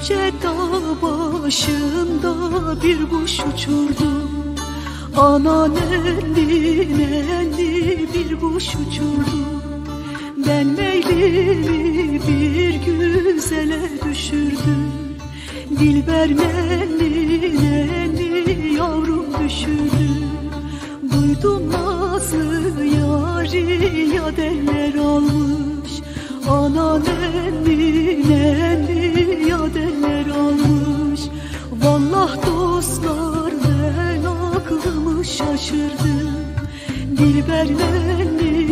Yüce dağ başında bir kuş uçurdu. Ana nenni nenni bir kuş uçurdu. Ben meylimi bir güzele düşürdüm. Dilber nenni nenni yavrum düşürdü. Duydum nazlı yari ya deller almış aklımı şaşırdım Dilber nenni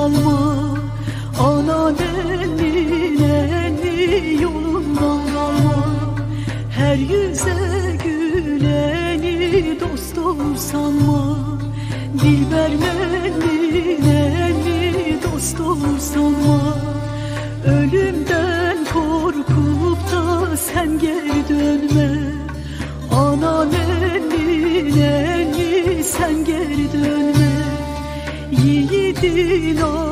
kalma Ana nenni nenni yolundan kalma? Her yüze güleni dost olur sanma Dilber nenni nenni dost olur sanma Ölümden korkup da sen geri dönme. Ana nenni nenni sen geri dönme. Yiğidin destino.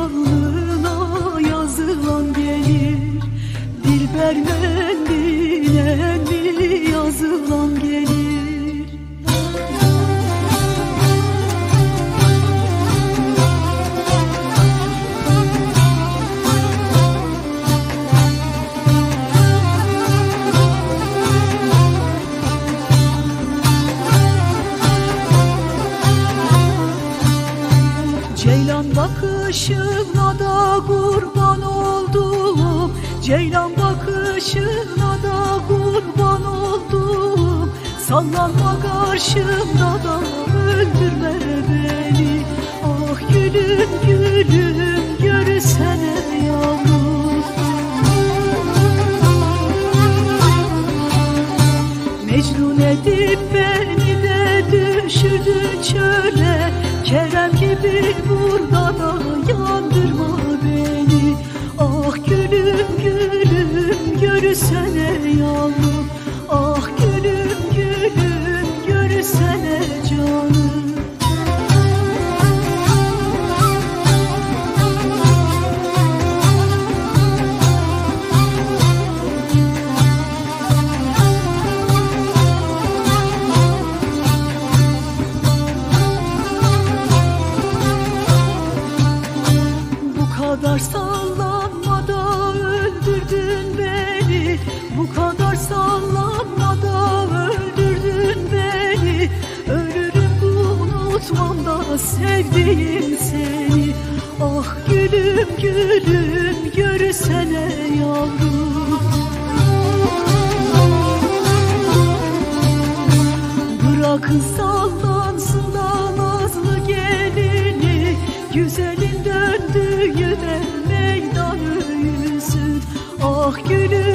Bakışına da kurban oldum. Ceylan bakışına da kurban oldum. Sallanma karşımda da öldürme beni. Ah gülüm gülüm görürsene yavrum. Mecnun edip beni de düşürdün çöle. Kerem gibi burada da görürsene yavrum Ah gülüm gülüm görürsene canım. Bu kadar sevdiğim seni. Ah gülüm gülüm görürsene yavrum. Bırakın sallansın da nazlı gelini. Güzelin döndüğü de meydanı yüzün. Ah gülüm